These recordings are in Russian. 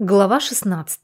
Глава 16.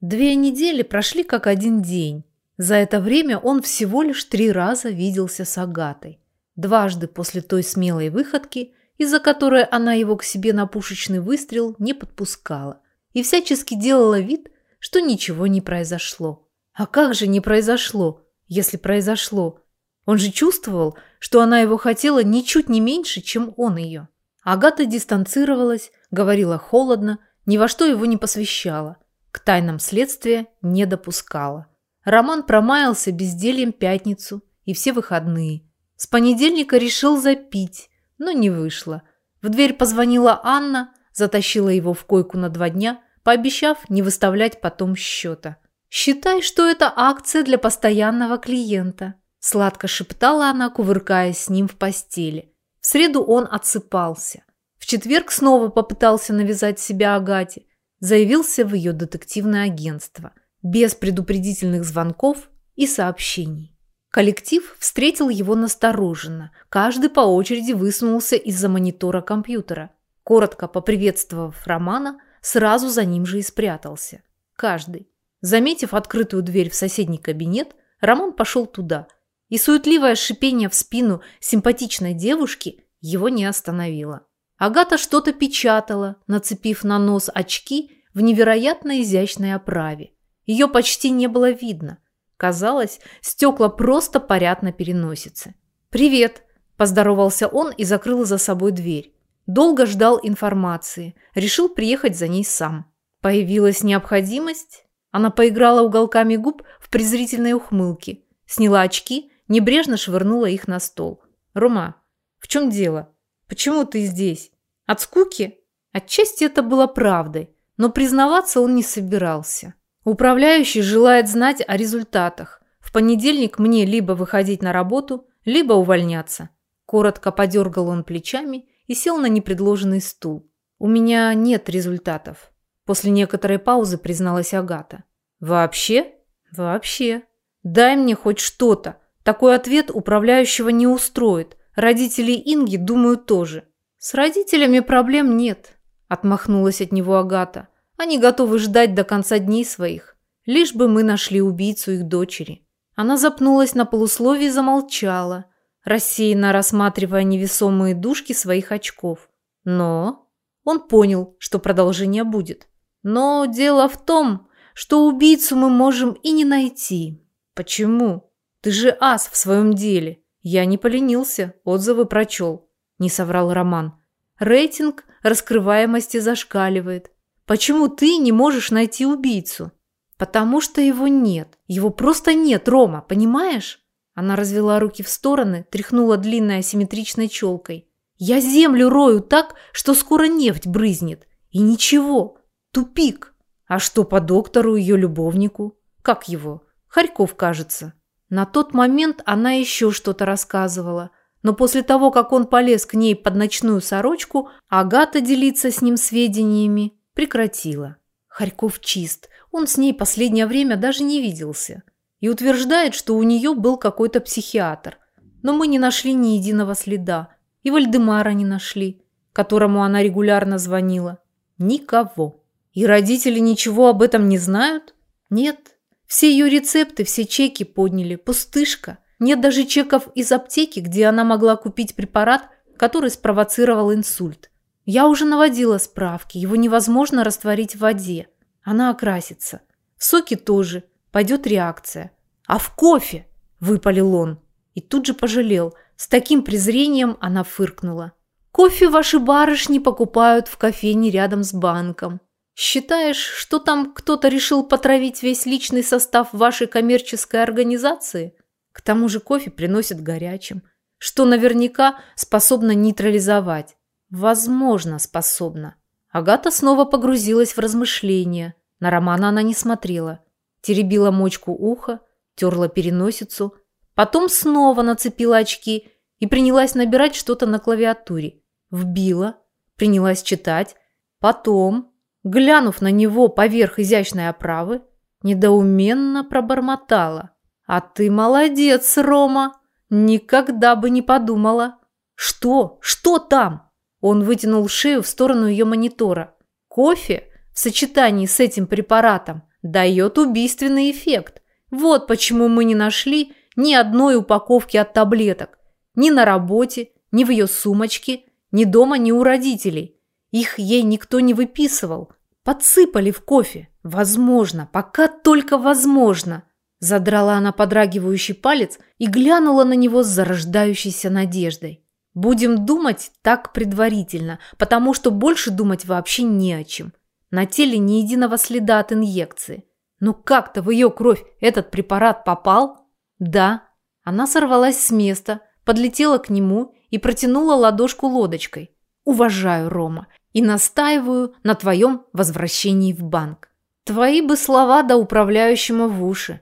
Две недели прошли как один день. За это время он всего лишь три раза виделся с Агатой. Дважды после той смелой выходки, из-за которой она его к себе на пушечный выстрел не подпускала. И всячески делала вид, что ничего не произошло. А как же не произошло, если произошло? Он же чувствовал, что она его хотела ничуть не меньше, чем он ее. Агата дистанцировалась, говорила холодно, ни во что его не посвящала, к тайнам следствия не допускала. Роман промаялся бездельем пятницу и все выходные. С понедельника решил запить, но не вышло. В дверь позвонила Анна, затащила его в койку на два дня, пообещав не выставлять потом счета. «Считай, что это акция для постоянного клиента», сладко шептала она, кувыркаясь с ним в постели. В среду он отсыпался. В четверг снова попытался навязать себя Агате, заявился в ее детективное агентство, без предупредительных звонков и сообщений. Коллектив встретил его настороженно, каждый по очереди высунулся из-за монитора компьютера. Коротко поприветствовав Романа, сразу за ним же и спрятался. Каждый. Заметив открытую дверь в соседний кабинет, Роман пошел туда, и суетливое шипение в спину симпатичной девушки его не остановило. Агата что-то печатала, нацепив на нос очки в невероятно изящной оправе. Ее почти не было видно. Казалось, стекла просто парят на переносице. «Привет!» – поздоровался он и закрыл за собой дверь. Долго ждал информации, решил приехать за ней сам. Появилась необходимость. Она поиграла уголками губ в презрительной ухмылке, сняла очки, небрежно швырнула их на стол. «Рома, в чем дело? Почему ты здесь?» От скуки? Отчасти это было правдой, но признаваться он не собирался. Управляющий желает знать о результатах. В понедельник мне либо выходить на работу, либо увольняться. Коротко подергал он плечами и сел на непредложенный стул. «У меня нет результатов», – после некоторой паузы призналась Агата. «Вообще?» «Вообще. Дай мне хоть что-то. Такой ответ управляющего не устроит. Родители Инги, думаю, тоже. «С родителями проблем нет», – отмахнулась от него Агата. «Они готовы ждать до конца дней своих, лишь бы мы нашли убийцу их дочери». Она запнулась на полусловии и замолчала, рассеянно рассматривая невесомые дужки своих очков. Но он понял, что продолжение будет. Но дело в том, что убийцу мы можем и не найти. Почему? Ты же ас в своем деле. Я не поленился, отзывы прочел не соврал Роман. Рейтинг раскрываемости зашкаливает. Почему ты не можешь найти убийцу? Потому что его нет. Его просто нет, Рома, понимаешь? Она развела руки в стороны, тряхнула длинной асимметричной челкой. Я землю рою так, что скоро нефть брызнет. И ничего. Тупик. А что по доктору ее любовнику? Как его? Харьков, кажется. На тот момент она еще что-то рассказывала – но после того, как он полез к ней под ночную сорочку, Агата делиться с ним сведениями прекратила. Харьков чист, он с ней последнее время даже не виделся. И утверждает, что у нее был какой-то психиатр. Но мы не нашли ни единого следа. И Вальдемара не нашли, которому она регулярно звонила. Никого. И родители ничего об этом не знают? Нет. Все ее рецепты, все чеки подняли. Пустышка. Нет даже чеков из аптеки, где она могла купить препарат, который спровоцировал инсульт. Я уже наводила справки, его невозможно растворить в воде. Она окрасится. В соке тоже. Пойдет реакция. А в кофе? Выпалил он. И тут же пожалел. С таким презрением она фыркнула. Кофе ваши барышни покупают в кофейне рядом с банком. Считаешь, что там кто-то решил потравить весь личный состав вашей коммерческой организации? К тому же кофе приносят горячим, что наверняка способно нейтрализовать. Возможно, способно. Агата снова погрузилась в размышления. На Романа она не смотрела. Теребила мочку уха, терла переносицу, потом снова нацепила очки и принялась набирать что-то на клавиатуре. Вбила, принялась читать. Потом, глянув на него поверх изящной оправы, недоуменно пробормотала. «А ты молодец, Рома! Никогда бы не подумала!» «Что? Что там?» Он вытянул шею в сторону ее монитора. «Кофе? в сочетании с этим препаратом дает убийственный эффект. Вот почему мы не нашли ни одной упаковки от таблеток. Ни на работе, ни в ее сумочке, ни дома, ни у родителей. Их ей никто не выписывал. Подсыпали в кофе. Возможно, пока только возможно. Задрала она подрагивающий палец и глянула на него с зарождающейся надеждой. Будем думать так предварительно, потому что больше думать вообще не о чем. На теле ни единого следа от инъекции. Но как-то в ее кровь этот препарат попал? Да. Она сорвалась с места, подлетела к нему и протянула ладошку лодочкой. Уважаю, Рома, и настаиваю на твоем возвращении в банк. Твои бы слова до управляющему в уши.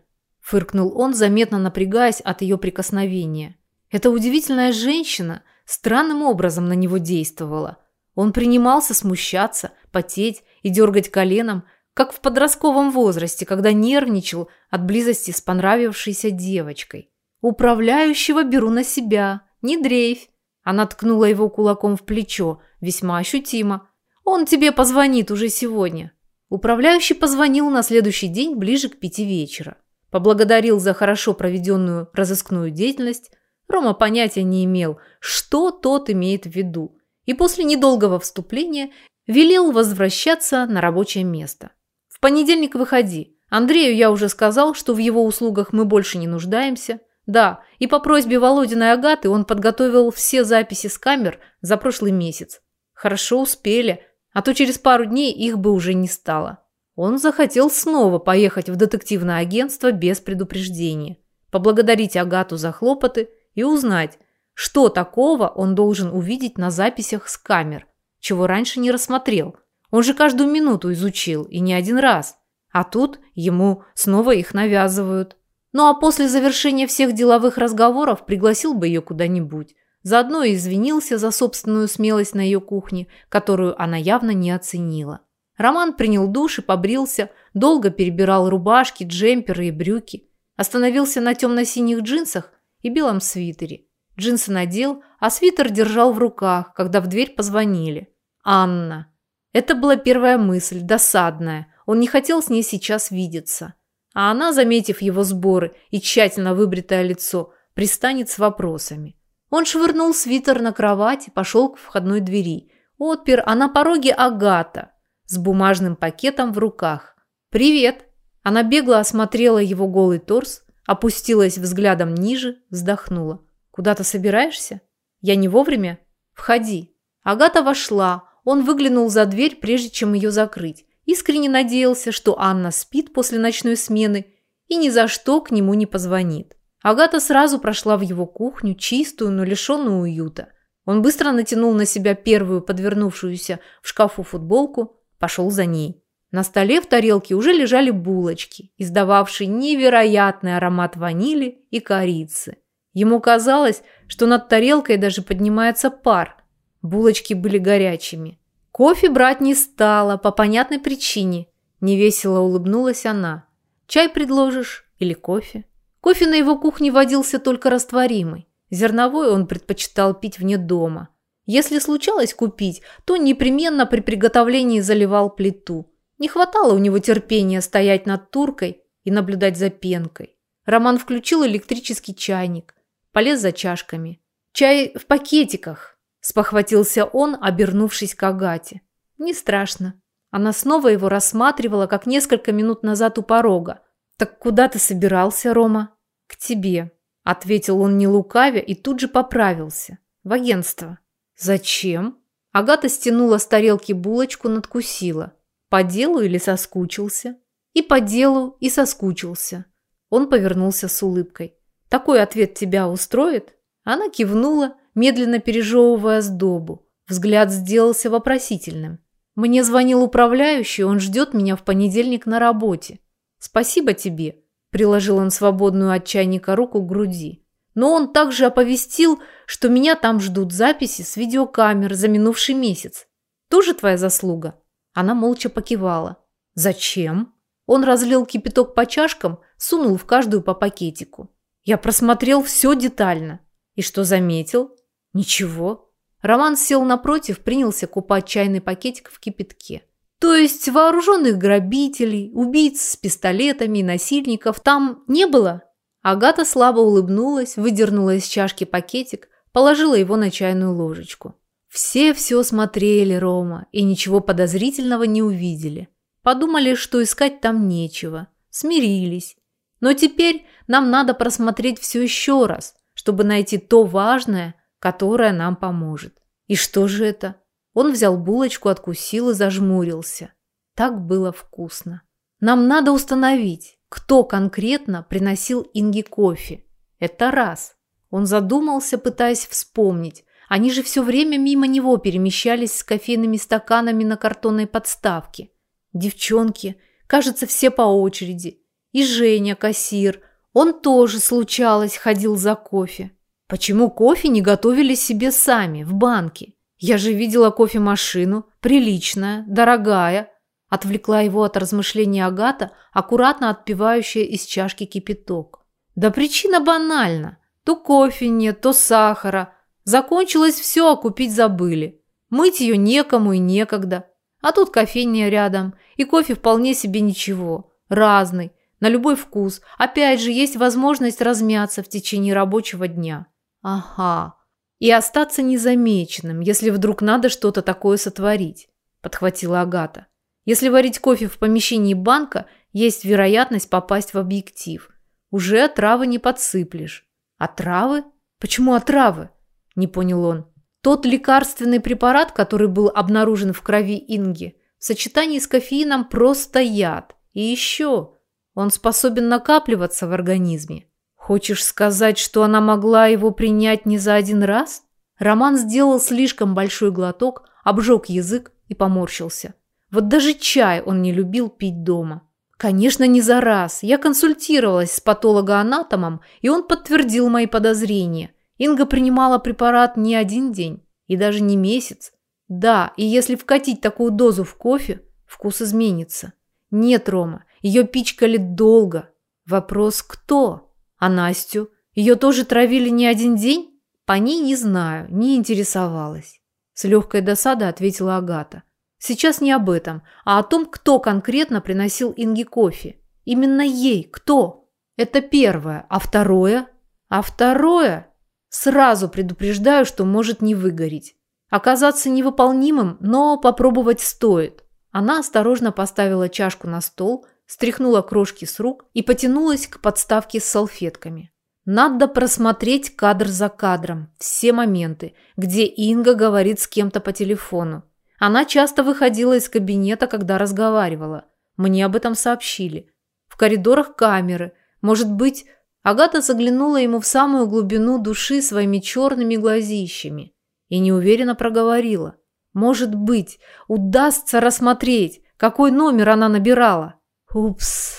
Фыркнул он, заметно напрягаясь от ее прикосновения. Эта удивительная женщина странным образом на него действовала. Он принимался смущаться, потеть и дергать коленом, как в подростковом возрасте, когда нервничал от близости с понравившейся девочкой. «Управляющего беру на себя, не дрейфь!» Она ткнула его кулаком в плечо, весьма ощутимо. «Он тебе позвонит уже сегодня». Управляющий позвонил на следующий день ближе к пяти вечера. Поблагодарил за хорошо проведенную разыскную деятельность. Рома понятия не имел, что тот имеет в виду. И после недолгого вступления велел возвращаться на рабочее место. «В понедельник выходи. Андрею я уже сказал, что в его услугах мы больше не нуждаемся. Да, и по просьбе Володиной Агаты он подготовил все записи с камер за прошлый месяц. Хорошо успели, а то через пару дней их бы уже не стало. Он захотел снова поехать в детективное агентство без предупреждения, поблагодарить Агату за хлопоты и узнать, что такого он должен увидеть на записях с камер, чего раньше не рассмотрел. Он же каждую минуту изучил, и не один раз. А тут ему снова их навязывают. Ну а после завершения всех деловых разговоров пригласил бы ее куда-нибудь. Заодно извинился за собственную смелость на ее кухне, которую она явно не оценила. Роман принял душ и побрился, долго перебирал рубашки, джемперы и брюки. Остановился на темно-синих джинсах и белом свитере. Джинсы надел, а свитер держал в руках, когда в дверь позвонили. Анна. Это была первая мысль, досадная. Он не хотел с ней сейчас видеться. А она, заметив его сборы и тщательно выбритое лицо, пристанет с вопросами. Он швырнул свитер на кровать и пошел к входной двери. Отпер, а на пороге Агата с бумажным пакетом в руках. «Привет!» Она бегло осмотрела его голый торс, опустилась взглядом ниже, вздохнула. «Куда-то собираешься? Я не вовремя? Входи». Агата вошла, он выглянул за дверь, прежде чем ее закрыть. Искренне надеялся, что Анна спит после ночной смены и ни за что к нему не позвонит. Агата сразу прошла в его кухню, чистую, но лишенную уюта. Он быстро натянул на себя первую подвернувшуюся в шкафу футболку, пошел за ней. На столе в тарелке уже лежали булочки, издававшие невероятный аромат ванили и корицы. Ему казалось, что над тарелкой даже поднимается пар. Булочки были горячими. Кофе брать не стала по понятной причине. Невесело улыбнулась она. Чай предложишь или кофе? Кофе на его кухне водился только растворимый. Зерновой он предпочитал пить вне дома – если случалось купить, то непременно при приготовлении заливал плиту. Не хватало у него терпения стоять над туркой и наблюдать за пенкой. Роман включил электрический чайник, полез за чашками. «Чай в пакетиках», – спохватился он, обернувшись к Агате. «Не страшно». Она снова его рассматривала, как несколько минут назад у порога. «Так куда ты собирался, Рома?» «К тебе», – ответил он не лукавя и тут же поправился. «В агентство». «Зачем?» Агата стянула с тарелки булочку, надкусила. «По делу или соскучился?» «И по делу, и соскучился». Он повернулся с улыбкой. «Такой ответ тебя устроит?» Она кивнула, медленно пережевывая сдобу. Взгляд сделался вопросительным. «Мне звонил управляющий, он ждет меня в понедельник на работе. Спасибо тебе», – приложил он свободную от чайника руку к груди. Но он также оповестил, что меня там ждут записи с видеокамер за минувший месяц. Тоже твоя заслуга?» Она молча покивала. «Зачем?» Он разлил кипяток по чашкам, сунул в каждую по пакетику. Я просмотрел все детально. И что заметил? Ничего. Роман сел напротив, принялся купать чайный пакетик в кипятке. То есть вооруженных грабителей, убийц с пистолетами насильников там не было? Агата слабо улыбнулась, выдернула из чашки пакетик, положила его на чайную ложечку. Все все смотрели, Рома, и ничего подозрительного не увидели. Подумали, что искать там нечего. Смирились. Но теперь нам надо просмотреть все еще раз, чтобы найти то важное, которое нам поможет. И что же это? Он взял булочку, откусил и зажмурился. Так было вкусно. Нам надо установить, кто конкретно приносил Инге кофе. Это раз. Он задумался, пытаясь вспомнить. Они же все время мимо него перемещались с кофейными стаканами на картонной подставке. Девчонки, кажется, все по очереди. И Женя, кассир, он тоже, случалось, ходил за кофе. Почему кофе не готовили себе сами, в банке? Я же видела кофемашину, приличная, дорогая. Отвлекла его от размышления Агата, аккуратно отпивающая из чашки кипяток. Да причина банальна. То кофе нет, то сахара. Закончилось все, а купить забыли. Мыть ее некому и некогда. А тут кофейня рядом, и кофе вполне себе ничего. Разный, на любой вкус. Опять же, есть возможность размяться в течение рабочего дня. Ага. И остаться незамеченным, если вдруг надо что-то такое сотворить, подхватила Агата. Если варить кофе в помещении банка, есть вероятность попасть в объектив. Уже отравы не подсыплешь. Отравы? Почему отравы? Не понял он. Тот лекарственный препарат, который был обнаружен в крови Инги, в сочетании с кофеином просто яд. И еще он способен накапливаться в организме. Хочешь сказать, что она могла его принять не за один раз? Роман сделал слишком большой глоток, обжег язык и поморщился. Вот даже чай он не любил пить дома. Конечно, не за раз. Я консультировалась с патологоанатомом, и он подтвердил мои подозрения. Инга принимала препарат не один день и даже не месяц. Да, и если вкатить такую дозу в кофе, вкус изменится. Нет, Рома, ее пичкали долго. Вопрос кто? А Настю? Ее тоже травили не один день? По ней не знаю, не интересовалась. С легкой досадой ответила Агата. Сейчас не об этом, а о том, кто конкретно приносил Инге кофе. Именно ей. Кто? Это первое. А второе? А второе? Сразу предупреждаю, что может не выгореть. Оказаться невыполнимым, но попробовать стоит. Она осторожно поставила чашку на стол, стряхнула крошки с рук и потянулась к подставке с салфетками. Надо просмотреть кадр за кадром, все моменты, где Инга говорит с кем-то по телефону. Она часто выходила из кабинета, когда разговаривала. Мне об этом сообщили. В коридорах камеры. Может быть, Агата заглянула ему в самую глубину души своими черными глазищами и неуверенно проговорила. Может быть, удастся рассмотреть, какой номер она набирала. Упс.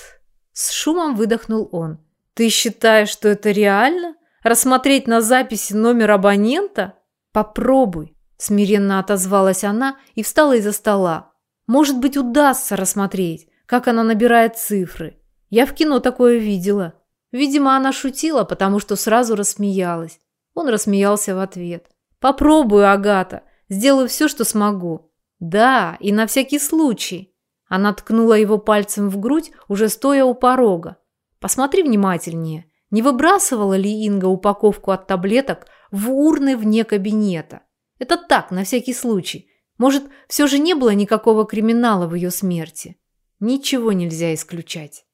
С шумом выдохнул он. Ты считаешь, что это реально? Рассмотреть на записи номер абонента? Попробуй. Смиренно отозвалась она и встала из-за стола. Может быть, удастся рассмотреть, как она набирает цифры. Я в кино такое видела. Видимо, она шутила, потому что сразу рассмеялась. Он рассмеялся в ответ. «Попробую, Агата. Сделаю все, что смогу». «Да, и на всякий случай». Она ткнула его пальцем в грудь, уже стоя у порога. «Посмотри внимательнее. Не выбрасывала ли Инга упаковку от таблеток в урны вне кабинета? Это так, на всякий случай. Может, все же не было никакого криминала в ее смерти? Ничего нельзя исключать».